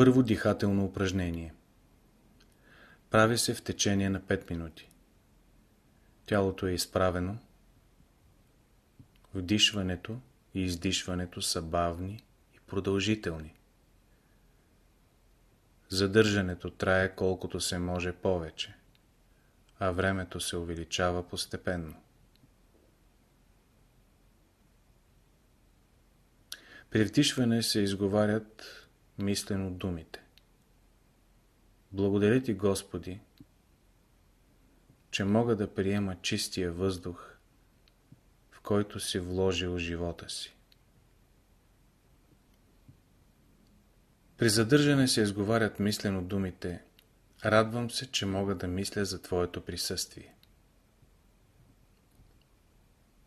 Първо дихателно упражнение. Прави се в течение на 5 минути. Тялото е изправено. Вдишването и издишването са бавни и продължителни. Задържането трае колкото се може повече, а времето се увеличава постепенно. При вдишване се изговарят мислено думите. Благодаря ти, Господи, че мога да приема чистия въздух, в който си вложил живота си. При задържане се изговарят мислено думите Радвам се, че мога да мисля за Твоето присъствие.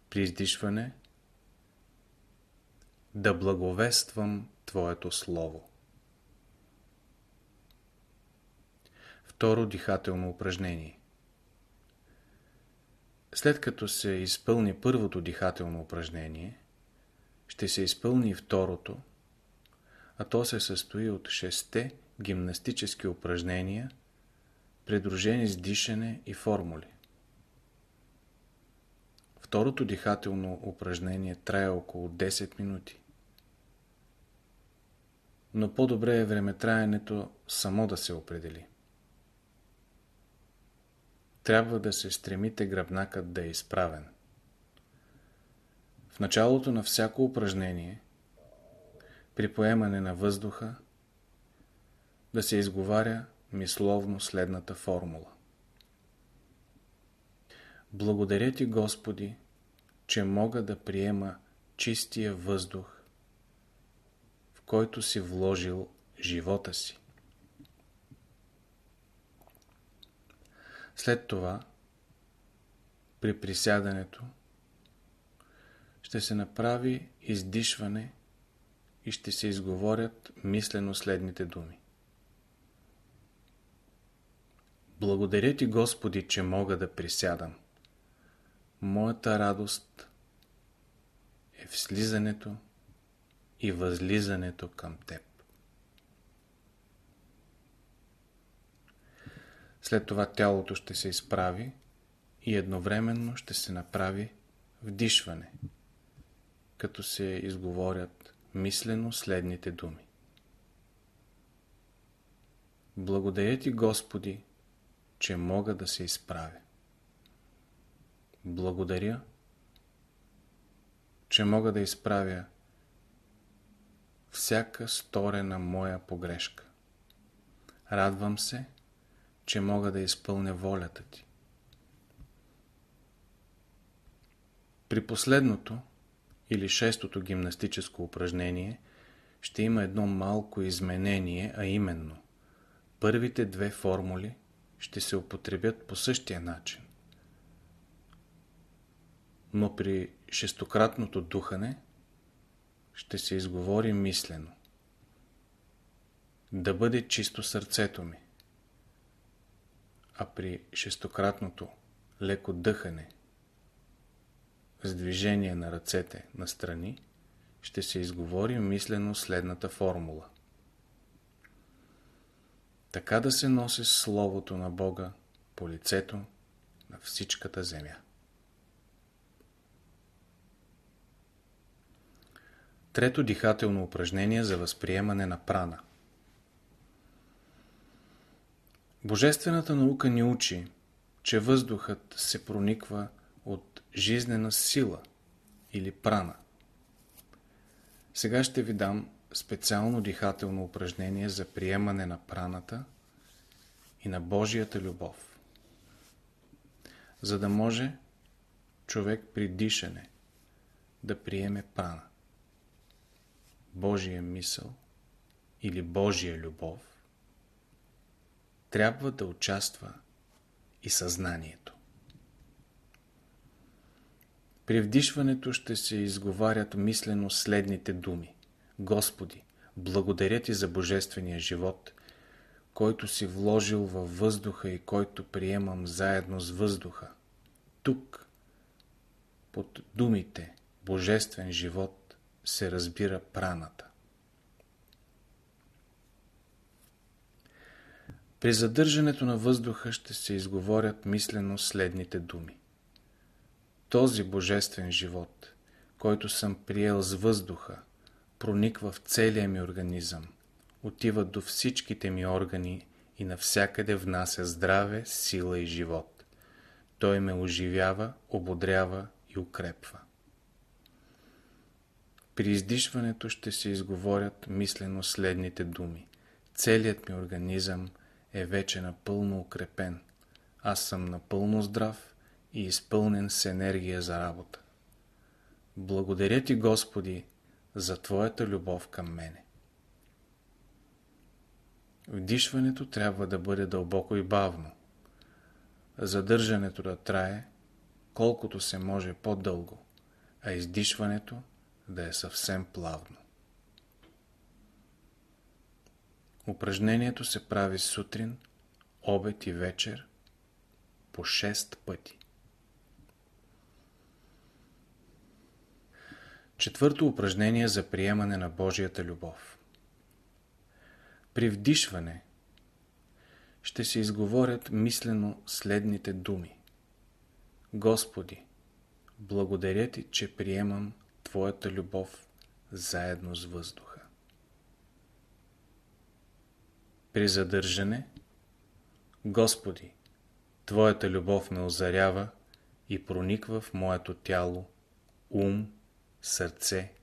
При издишване да благовествам Твоето Слово. Второ дихателно упражнение. След като се изпълни първото дихателно упражнение, ще се изпълни и второто, а то се състои от шесте гимнастически упражнения, придружени с дишане и формули. Второто дихателно упражнение трае около 10 минути. Но по-добре е времетраенето само да се определи трябва да се стремите гръбнакът да е изправен. В началото на всяко упражнение, при поемане на въздуха, да се изговаря мисловно следната формула. Благодаря ти, Господи, че мога да приема чистия въздух, в който си вложил живота си. След това, при присядането, ще се направи издишване и ще се изговорят мислено следните думи. Благодаря ти, Господи, че мога да присядам. Моята радост е в слизането и възлизането към Теб. След това тялото ще се изправи и едновременно ще се направи вдишване, като се изговорят мислено следните думи. Благодаря ти, Господи, че мога да се изправя. Благодаря, че мога да изправя всяка сторена моя погрешка. Радвам се, че мога да изпълня волята ти. При последното или шестото гимнастическо упражнение ще има едно малко изменение, а именно първите две формули ще се употребят по същия начин. Но при шестократното духане ще се изговори мислено. Да бъде чисто сърцето ми а при шестократното леко дъхане с движение на ръцете на страни ще се изговори мислено следната формула. Така да се носи Словото на Бога по лицето на всичката земя. Трето дихателно упражнение за възприемане на прана – Божествената наука ни учи, че въздухът се прониква от жизнена сила или прана. Сега ще ви дам специално дихателно упражнение за приемане на праната и на Божията любов. За да може човек при дишане да приеме прана. Божия мисъл или Божия любов трябва да участва и съзнанието. При вдишването ще се изговарят мислено следните думи. Господи, благодаря Ти за Божествения живот, който си вложил във въздуха и който приемам заедно с въздуха. Тук, под думите Божествен живот, се разбира праната. При задържането на въздуха ще се изговорят мислено следните думи. Този божествен живот, който съм приел с въздуха, прониква в целия ми организъм, отива до всичките ми органи и навсякъде внася здраве, сила и живот. Той ме оживява, ободрява и укрепва. При издишването ще се изговорят мислено следните думи. Целият ми организъм е вече напълно укрепен. Аз съм напълно здрав и изпълнен с енергия за работа. Благодаря ти, Господи, за Твоята любов към мене. Вдишването трябва да бъде дълбоко и бавно. Задържането да трае колкото се може по-дълго, а издишването да е съвсем плавно. Упражнението се прави сутрин, обед и вечер по 6 пъти. Четвърто упражнение за приемане на Божията любов. При вдишване ще се изговорят мислено следните думи. Господи, благодаря Ти, че приемам Твоята любов заедно с въздуха. При задържане Господи, Твоята любов ме озарява и прониква в моето тяло, ум, сърце,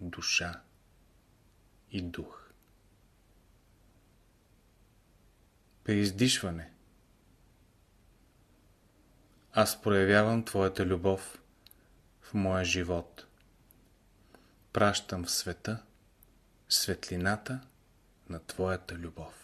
душа и дух. При издишване аз проявявам Твоята любов в моя живот. Пращам в света светлината на Твоята любов.